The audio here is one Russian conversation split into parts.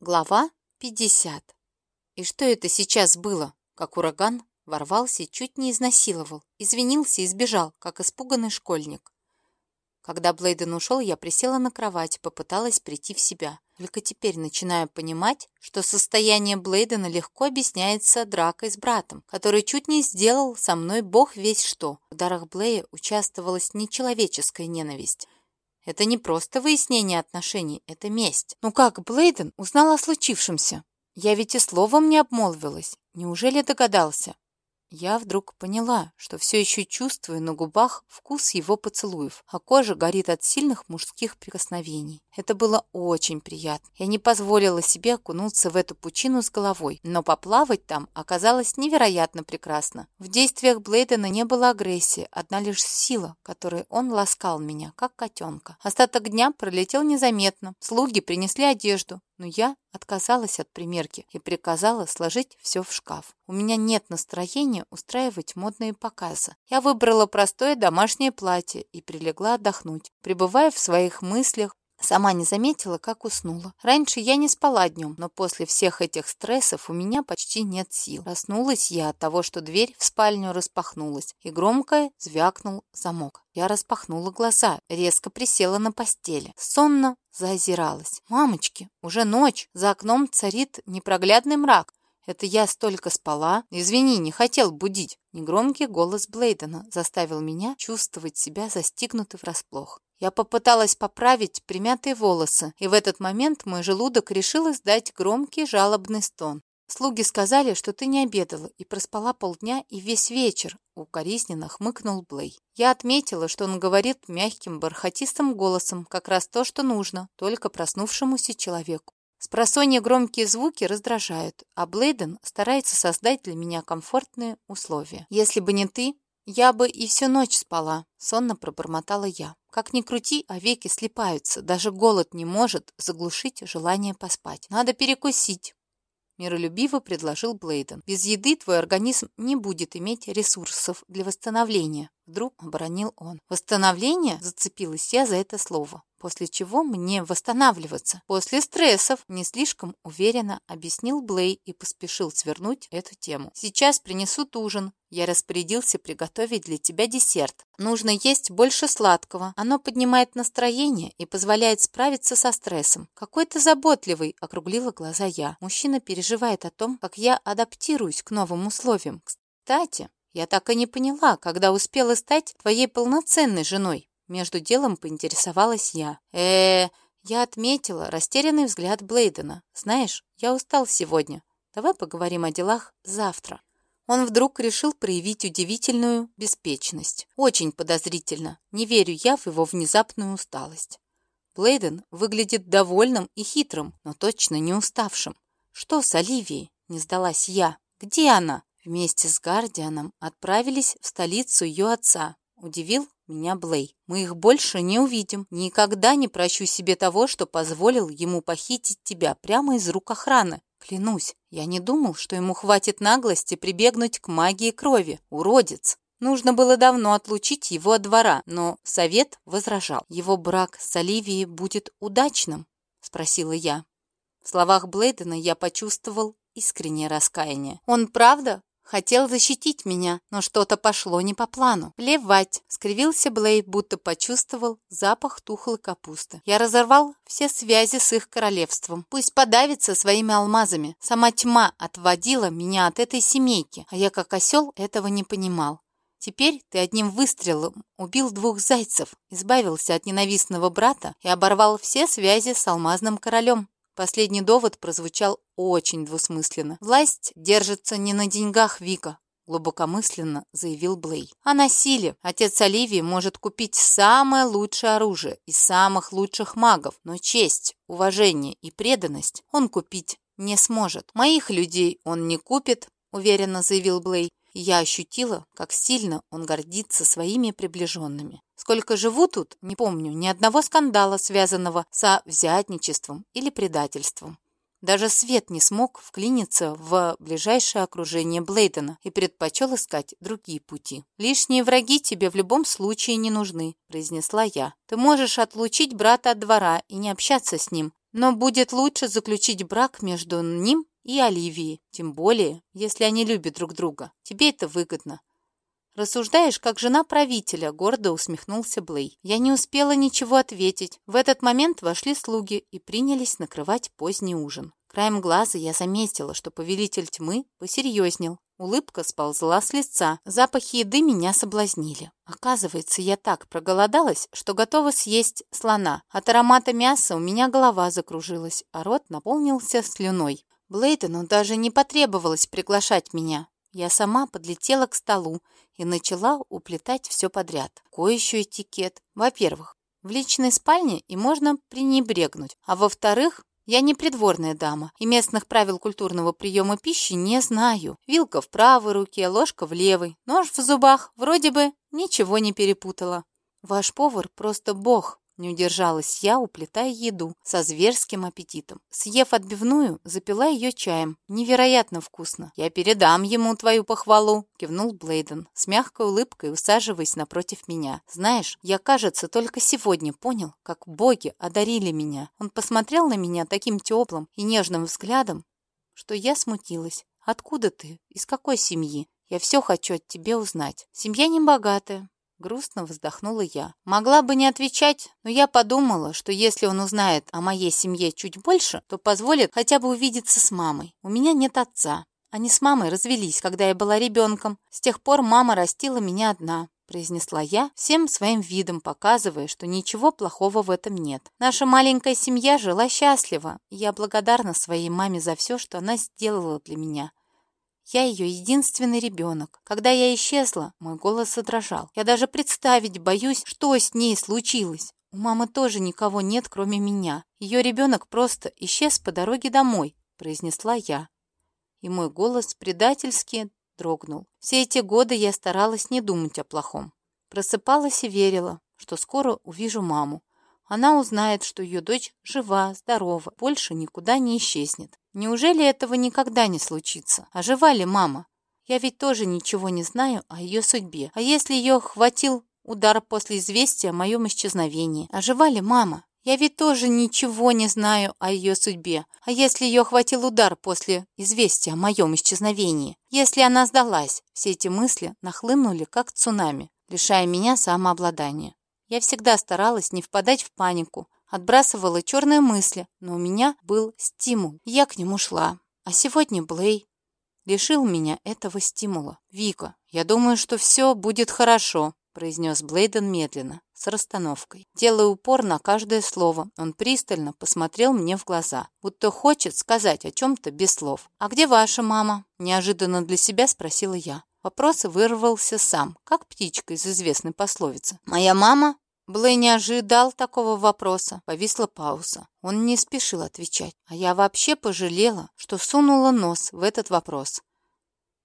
Глава 50. И что это сейчас было? Как ураган ворвался чуть не изнасиловал. Извинился и сбежал, как испуганный школьник. Когда Блейден ушел, я присела на кровать, попыталась прийти в себя. Только теперь начинаю понимать, что состояние Блейдена легко объясняется дракой с братом, который чуть не сделал со мной бог весь что. В дарах Блея участвовалась нечеловеческая ненависть. Это не просто выяснение отношений, это месть. Ну как Блейден узнал о случившемся? Я ведь и словом не обмолвилась. Неужели догадался? Я вдруг поняла, что все еще чувствую на губах вкус его поцелуев, а кожа горит от сильных мужских прикосновений. Это было очень приятно. Я не позволила себе окунуться в эту пучину с головой, но поплавать там оказалось невероятно прекрасно. В действиях Блейдена не было агрессии, одна лишь сила, которой он ласкал меня, как котенка. Остаток дня пролетел незаметно. Слуги принесли одежду, но я отказалась от примерки и приказала сложить все в шкаф. У меня нет настроения устраивать модные показы. Я выбрала простое домашнее платье и прилегла отдохнуть, пребывая в своих мыслях, Сама не заметила, как уснула. Раньше я не спала днем, но после всех этих стрессов у меня почти нет сил. Проснулась я от того, что дверь в спальню распахнулась, и громко звякнул замок. Я распахнула глаза, резко присела на постели. Сонно заозиралась. «Мамочки, уже ночь, за окном царит непроглядный мрак. Это я столько спала? Извини, не хотел будить». Негромкий голос Блейдена заставил меня чувствовать себя застигнутой врасплох. Я попыталась поправить примятые волосы, и в этот момент мой желудок решил издать громкий жалобный стон. «Слуги сказали, что ты не обедала и проспала полдня и весь вечер», — укоризненно хмыкнул Блей. Я отметила, что он говорит мягким, бархатистым голосом как раз то, что нужно, только проснувшемуся человеку. Спросонья громкие звуки раздражают, а Блейден старается создать для меня комфортные условия. «Если бы не ты, я бы и всю ночь спала», — сонно пробормотала я. Как ни крути, а веки слипаются. Даже голод не может заглушить желание поспать. Надо перекусить. Миролюбиво предложил Блейден. Без еды твой организм не будет иметь ресурсов для восстановления. Вдруг оборонил он. Восстановление? Зацепилась я за это слово. После чего мне восстанавливаться? После стрессов, не слишком уверенно объяснил Блей и поспешил свернуть эту тему. Сейчас принесут ужин. Я распорядился приготовить для тебя десерт. Нужно есть больше сладкого. Оно поднимает настроение и позволяет справиться со стрессом. Какой то заботливый, округлила глаза я. Мужчина переживает о том, как я адаптируюсь к новым условиям. Кстати, я так и не поняла, когда успела стать твоей полноценной женой. Между делом поинтересовалась я. э Я отметила растерянный взгляд Блейдена. Знаешь, я устал сегодня. Давай поговорим о делах завтра. Он вдруг решил проявить удивительную беспечность. Очень подозрительно. Не верю я в его внезапную усталость. Блейден выглядит довольным и хитрым, но точно не уставшим. Что с Оливией? Не сдалась я. Где она? Вместе с Гардианом отправились в столицу ее отца. Удивил меня Блей. Мы их больше не увидим. Никогда не прощу себе того, что позволил ему похитить тебя прямо из рук охраны. Клянусь, я не думал, что ему хватит наглости прибегнуть к магии крови. Уродец. Нужно было давно отлучить его от двора, но совет возражал. Его брак с Оливией будет удачным? Спросила я. В словах Блейдена я почувствовал искреннее раскаяние. Он правда Хотел защитить меня, но что-то пошло не по плану. Плевать, скривился Блейд, будто почувствовал запах тухлой капусты. Я разорвал все связи с их королевством. Пусть подавится своими алмазами. Сама тьма отводила меня от этой семейки, а я как осел этого не понимал. Теперь ты одним выстрелом убил двух зайцев, избавился от ненавистного брата и оборвал все связи с алмазным королем. Последний довод прозвучал очень двусмысленно. «Власть держится не на деньгах Вика», — глубокомысленно заявил Блей. «А на силе. Отец Оливии может купить самое лучшее оружие и самых лучших магов, но честь, уважение и преданность он купить не сможет. Моих людей он не купит», — уверенно заявил Блей я ощутила, как сильно он гордится своими приближенными. Сколько живу тут, не помню ни одного скандала, связанного со взятничеством или предательством. Даже Свет не смог вклиниться в ближайшее окружение Блейдена и предпочел искать другие пути. «Лишние враги тебе в любом случае не нужны», — произнесла я. «Ты можешь отлучить брата от двора и не общаться с ним, Но будет лучше заключить брак между ним и Оливией, тем более, если они любят друг друга. Тебе это выгодно. «Рассуждаешь, как жена правителя», — гордо усмехнулся Блей. Я не успела ничего ответить. В этот момент вошли слуги и принялись накрывать поздний ужин. Краем глаза я заметила, что повелитель тьмы посерьезнел. Улыбка сползла с лица. Запахи еды меня соблазнили. Оказывается, я так проголодалась, что готова съесть слона. От аромата мяса у меня голова закружилась, а рот наполнился слюной. Блейдену даже не потребовалось приглашать меня. Я сама подлетела к столу и начала уплетать все подряд. Какой еще этикет? Во-первых, в личной спальне и можно пренебрегнуть, а во-вторых, я не придворная дама, и местных правил культурного приема пищи не знаю. Вилка в правой руке, ложка в левой, нож в зубах, вроде бы ничего не перепутала. Ваш повар просто бог, не удержалась я, уплетая еду со зверским аппетитом. Съев отбивную, запила ее чаем. Невероятно вкусно. «Я передам ему твою похвалу», — кивнул Блейден, с мягкой улыбкой усаживаясь напротив меня. «Знаешь, я, кажется, только сегодня понял, как боги одарили меня. Он посмотрел на меня таким теплым и нежным взглядом, что я смутилась. Откуда ты? Из какой семьи? Я все хочу от тебя узнать. Семья не богатая, Грустно вздохнула я. Могла бы не отвечать, но я подумала, что если он узнает о моей семье чуть больше, то позволит хотя бы увидеться с мамой. У меня нет отца. Они с мамой развелись, когда я была ребенком. С тех пор мама растила меня одна, произнесла я, всем своим видом показывая, что ничего плохого в этом нет. Наша маленькая семья жила счастливо, я благодарна своей маме за все, что она сделала для меня. Я ее единственный ребенок. Когда я исчезла, мой голос задрожал. Я даже представить боюсь, что с ней случилось. У мамы тоже никого нет, кроме меня. Ее ребенок просто исчез по дороге домой, произнесла я. И мой голос предательски дрогнул. Все эти годы я старалась не думать о плохом. Просыпалась и верила, что скоро увижу маму. Она узнает, что ее дочь жива, здорова, больше никуда не исчезнет. Неужели этого никогда не случится? А жива ли мама? Я ведь тоже ничего не знаю о ее судьбе. А если ее хватил удар после известия о моем исчезновении? А жива ли мама? Я ведь тоже ничего не знаю о ее судьбе. А если ее хватил удар после известия о моем исчезновении? Если она сдалась? Все эти мысли нахлынули, как цунами, лишая меня самообладания. Я всегда старалась не впадать в панику, отбрасывала черные мысли, но у меня был стимул, я к нему шла. А сегодня Блей лишил меня этого стимула. «Вика, я думаю, что все будет хорошо», произнес Блейден медленно, с расстановкой. Делая упор на каждое слово, он пристально посмотрел мне в глаза, будто хочет сказать о чем-то без слов. «А где ваша мама?» – неожиданно для себя спросила я. Вопрос вырвался сам, как птичка из известной пословицы. «Моя мама?» Блэй не ожидал такого вопроса. Повисла пауза. Он не спешил отвечать. А я вообще пожалела, что сунула нос в этот вопрос.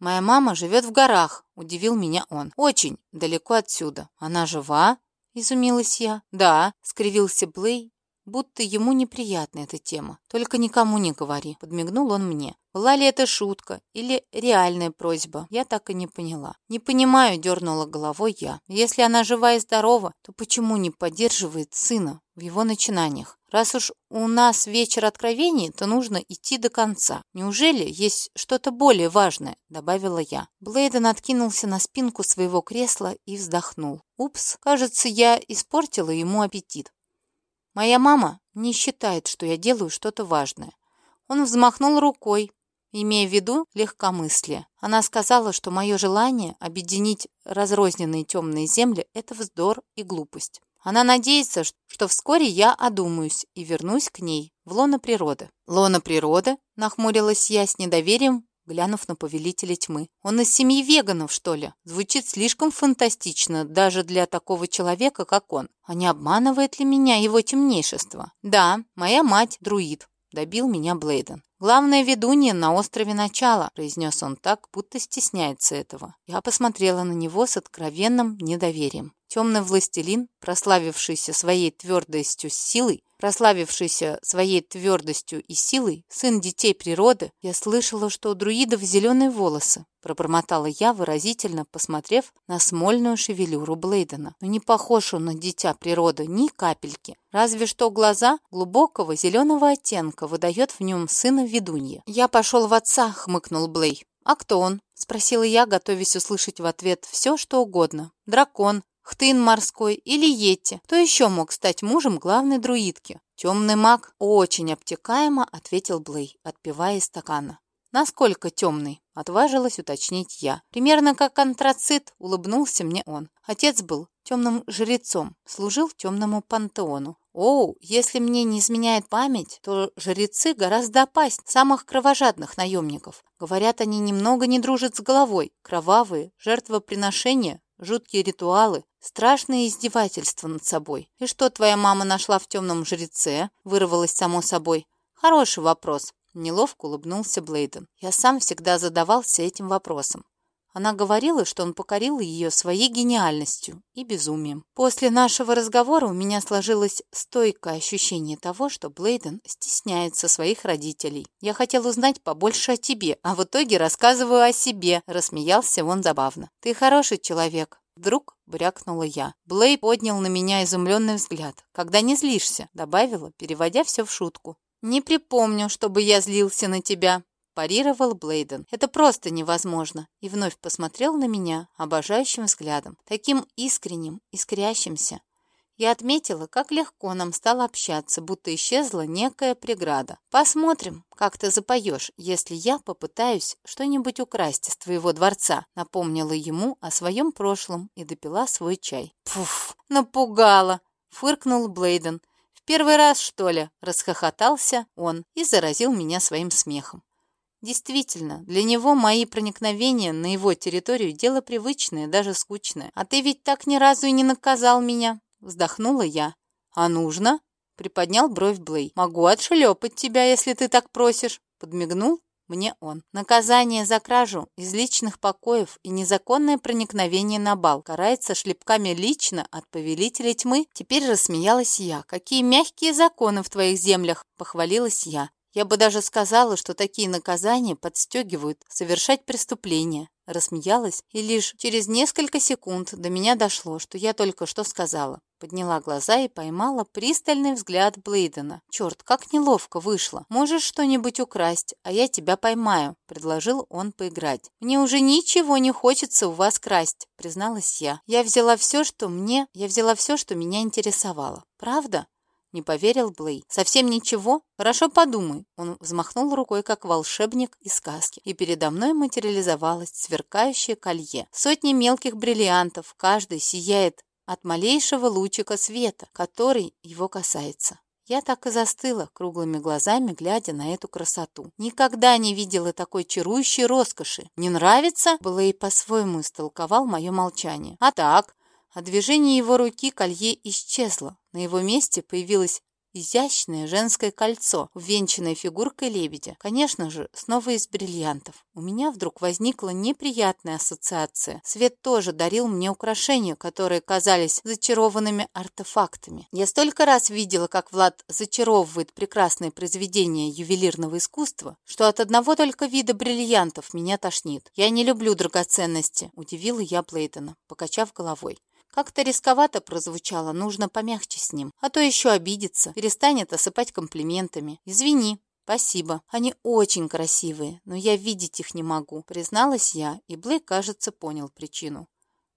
«Моя мама живет в горах», — удивил меня он. «Очень далеко отсюда. Она жива?» — изумилась я. «Да», — скривился Блей будто ему неприятна эта тема. «Только никому не говори», — подмигнул он мне. Была ли это шутка или реальная просьба, я так и не поняла. «Не понимаю», — дернула головой я. «Если она жива и здорова, то почему не поддерживает сына в его начинаниях? Раз уж у нас вечер откровений, то нужно идти до конца. Неужели есть что-то более важное?» — добавила я. Блейден откинулся на спинку своего кресла и вздохнул. «Упс, кажется, я испортила ему аппетит. Моя мама не считает, что я делаю что-то важное. Он взмахнул рукой, имея в виду легкомыслие. Она сказала, что мое желание объединить разрозненные темные земли – это вздор и глупость. Она надеется, что вскоре я одумаюсь и вернусь к ней в лоно природы. «Лоно природы?» – нахмурилась я с недоверием, глянув на повелителя тьмы. «Он из семьи веганов, что ли? Звучит слишком фантастично даже для такого человека, как он. А не обманывает ли меня его темнейшество?» «Да, моя мать – друид», – добил меня Блейден. «Главное ведунье на острове Начала», – произнес он так, будто стесняется этого. Я посмотрела на него с откровенным недоверием. Темный властелин, прославившийся своей твердостью с силой, прославившийся своей твердостью и силой, сын детей природы, я слышала, что у друидов зеленые волосы, пробормотала я, выразительно посмотрев на смольную шевелюру Блейдена. Но не похож он на дитя природы ни капельки. Разве что глаза глубокого зеленого оттенка выдает в нем сына ведунья. «Я пошел в отца», — хмыкнул Блей. «А кто он?» — спросила я, готовясь услышать в ответ все, что угодно. «Дракон, Хтын морской или Йети. Кто еще мог стать мужем главной друидки? Темный маг очень обтекаемо, ответил Блей, отпивая из стакана. Насколько темный? Отважилась уточнить я. Примерно как антрацит, улыбнулся мне он. Отец был темным жрецом, служил темному пантеону. Оу, если мне не изменяет память, то жрецы гораздо опаснее самых кровожадных наемников. Говорят, они немного не дружат с головой. Кровавые, жертвоприношения, жуткие ритуалы, страшные издевательства над собой. «И что твоя мама нашла в темном жреце?» — вырвалось само собой. «Хороший вопрос», — неловко улыбнулся Блейден. «Я сам всегда задавался этим вопросом. Она говорила, что он покорил ее своей гениальностью и безумием. После нашего разговора у меня сложилось стойкое ощущение того, что Блейден стесняется своих родителей. «Я хотел узнать побольше о тебе, а в итоге рассказываю о себе», — рассмеялся он забавно. «Ты хороший человек». Вдруг брякнула я. Блей поднял на меня изумленный взгляд. «Когда не злишься», — добавила, переводя все в шутку. «Не припомню, чтобы я злился на тебя», парировал Блейден. «Это просто невозможно!» И вновь посмотрел на меня обожающим взглядом, таким искренним, искрящимся. Я отметила, как легко нам стало общаться, будто исчезла некая преграда. «Посмотрим, как ты запоешь, если я попытаюсь что-нибудь украсть из твоего дворца», напомнила ему о своем прошлом и допила свой чай. «Пуф, напугала!» — фыркнул Блейден. «В первый раз, что ли?» — расхохотался он и заразил меня своим смехом. Действительно, для него мои проникновения на его территорию дело привычное, даже скучное. А ты ведь так ни разу и не наказал меня, вздохнула я. А нужно? Приподнял бровь Блей. Могу отшлепать тебя, если ты так просишь. Подмигнул мне он. Наказание за кражу из личных покоев и незаконное проникновение на бал карается шлепками лично от повелителя тьмы. Теперь рассмеялась я. Какие мягкие законы в твоих землях, похвалилась я. Я бы даже сказала, что такие наказания подстегивают совершать преступления. Рассмеялась, и лишь через несколько секунд до меня дошло, что я только что сказала. Подняла глаза и поймала пристальный взгляд Блейдена. «Черт, как неловко вышло. Можешь что-нибудь украсть, а я тебя поймаю», — предложил он поиграть. «Мне уже ничего не хочется у вас красть», — призналась я. «Я взяла все, что мне... Я взяла все, что меня интересовало. Правда?» Не поверил Блей. «Совсем ничего? Хорошо подумай». Он взмахнул рукой, как волшебник из сказки, и передо мной материализовалось сверкающее колье. Сотни мелких бриллиантов, каждый сияет от малейшего лучика света, который его касается. Я так и застыла, круглыми глазами глядя на эту красоту. Никогда не видела такой чарующей роскоши. «Не нравится?» Блей по-своему истолковал мое молчание. «А так?» От движения его руки колье исчезло. На его месте появилось изящное женское кольцо, увенчанное фигуркой лебедя. Конечно же, снова из бриллиантов. У меня вдруг возникла неприятная ассоциация. Свет тоже дарил мне украшения, которые казались зачарованными артефактами. Я столько раз видела, как Влад зачаровывает прекрасные произведения ювелирного искусства, что от одного только вида бриллиантов меня тошнит. «Я не люблю драгоценности», — удивила я Блейдена, покачав головой. Как-то рисковато прозвучало, нужно помягче с ним, а то еще обидится, перестанет осыпать комплиментами. Извини, «Спасибо. Они очень красивые, но я видеть их не могу», — призналась я, и Блейк, кажется, понял причину.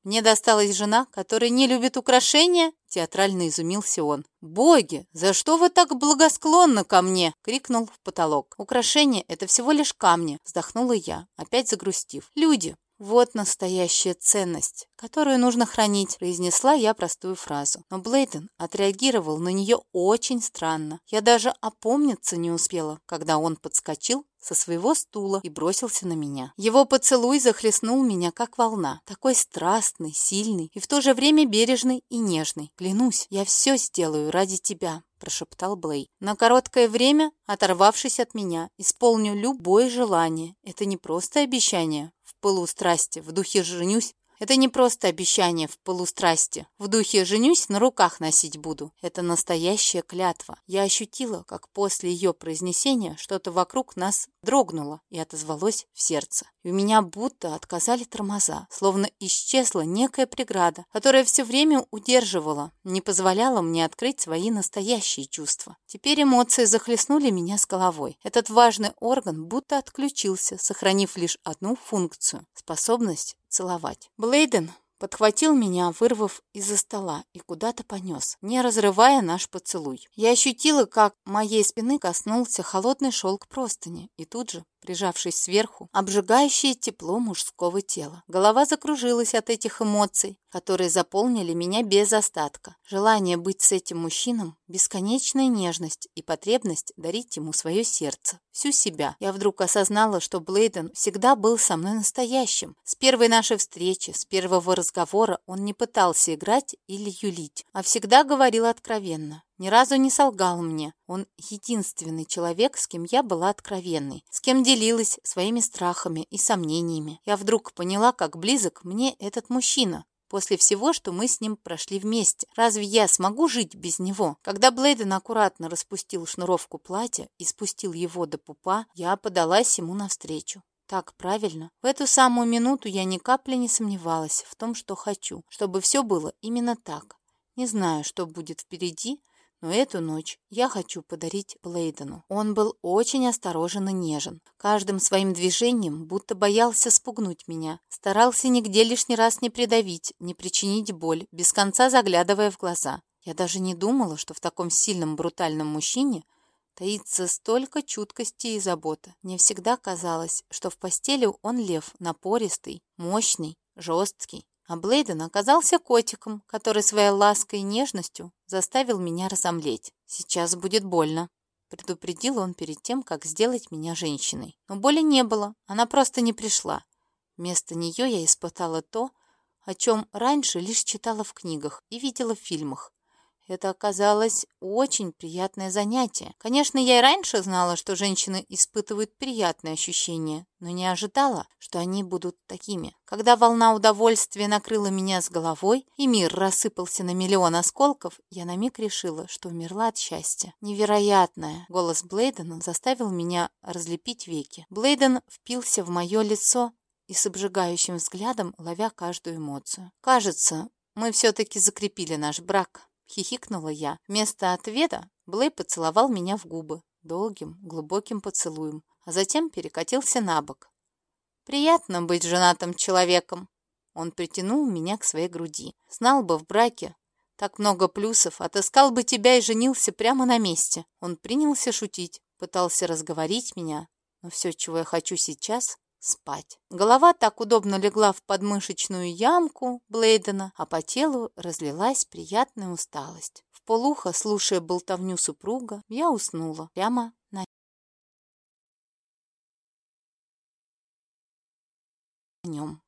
«Мне досталась жена, которая не любит украшения?» — театрально изумился он. «Боги, за что вы так благосклонны ко мне?» — крикнул в потолок. «Украшения — это всего лишь камни», — вздохнула я, опять загрустив. «Люди, «Вот настоящая ценность, которую нужно хранить», — произнесла я простую фразу. Но Блейден отреагировал на нее очень странно. Я даже опомниться не успела, когда он подскочил со своего стула и бросился на меня. Его поцелуй захлестнул меня, как волна. Такой страстный, сильный и в то же время бережный и нежный. «Клянусь, я все сделаю ради тебя», — прошептал Блей. «На короткое время, оторвавшись от меня, исполню любое желание. Это не просто обещание, пылу в духе «женюсь», Это не просто обещание в полустрасти. В духе «женюсь, на руках носить буду». Это настоящая клятва. Я ощутила, как после ее произнесения что-то вокруг нас дрогнуло и отозвалось в сердце. И у меня будто отказали тормоза, словно исчезла некая преграда, которая все время удерживала, не позволяла мне открыть свои настоящие чувства. Теперь эмоции захлестнули меня с головой. Этот важный орган будто отключился, сохранив лишь одну функцию – способность целовать. Блейден подхватил меня, вырвав из-за стола и куда-то понес, не разрывая наш поцелуй. Я ощутила, как моей спины коснулся холодный шелк простыни, и тут же прижавшись сверху, обжигающее тепло мужского тела. Голова закружилась от этих эмоций, которые заполнили меня без остатка. Желание быть с этим мужчином, бесконечная нежность и потребность дарить ему свое сердце, всю себя. Я вдруг осознала, что Блейден всегда был со мной настоящим. С первой нашей встречи, с первого разговора он не пытался играть или юлить, а всегда говорил откровенно. Ни разу не солгал мне. Он единственный человек, с кем я была откровенной, с кем делилась своими страхами и сомнениями. Я вдруг поняла, как близок мне этот мужчина. После всего, что мы с ним прошли вместе. Разве я смогу жить без него? Когда Блейден аккуратно распустил шнуровку платья и спустил его до пупа, я подалась ему навстречу. Так, правильно. В эту самую минуту я ни капли не сомневалась в том, что хочу, чтобы все было именно так. Не знаю, что будет впереди, но эту ночь я хочу подарить Блейдену. Он был очень осторожен и нежен. Каждым своим движением будто боялся спугнуть меня. Старался нигде лишний раз не придавить, не причинить боль, без конца заглядывая в глаза. Я даже не думала, что в таком сильном брутальном мужчине таится столько чуткости и заботы. Мне всегда казалось, что в постели он лев напористый, мощный, жесткий. А Блейден оказался котиком, который своей лаской и нежностью заставил меня разомлеть. «Сейчас будет больно», — предупредил он перед тем, как сделать меня женщиной. Но боли не было, она просто не пришла. Вместо нее я испытала то, о чем раньше лишь читала в книгах и видела в фильмах. Это оказалось очень приятное занятие. Конечно, я и раньше знала, что женщины испытывают приятные ощущения, но не ожидала, что они будут такими. Когда волна удовольствия накрыла меня с головой, и мир рассыпался на миллион осколков, я на миг решила, что умерла от счастья. Невероятное! Голос Блейдена заставил меня разлепить веки. Блейден впился в мое лицо и с обжигающим взглядом ловя каждую эмоцию. «Кажется, мы все-таки закрепили наш брак». Хихикнула я. Вместо ответа Блей поцеловал меня в губы долгим, глубоким поцелуем, а затем перекатился на бок. «Приятно быть женатым человеком!» Он притянул меня к своей груди. «Знал бы в браке, так много плюсов, отыскал бы тебя и женился прямо на месте». Он принялся шутить, пытался разговорить меня, но все, чего я хочу сейчас, спать. Голова так удобно легла в подмышечную ямку Блейдена, а по телу разлилась приятная усталость. В полухо, слушая болтовню супруга, я уснула прямо на нем.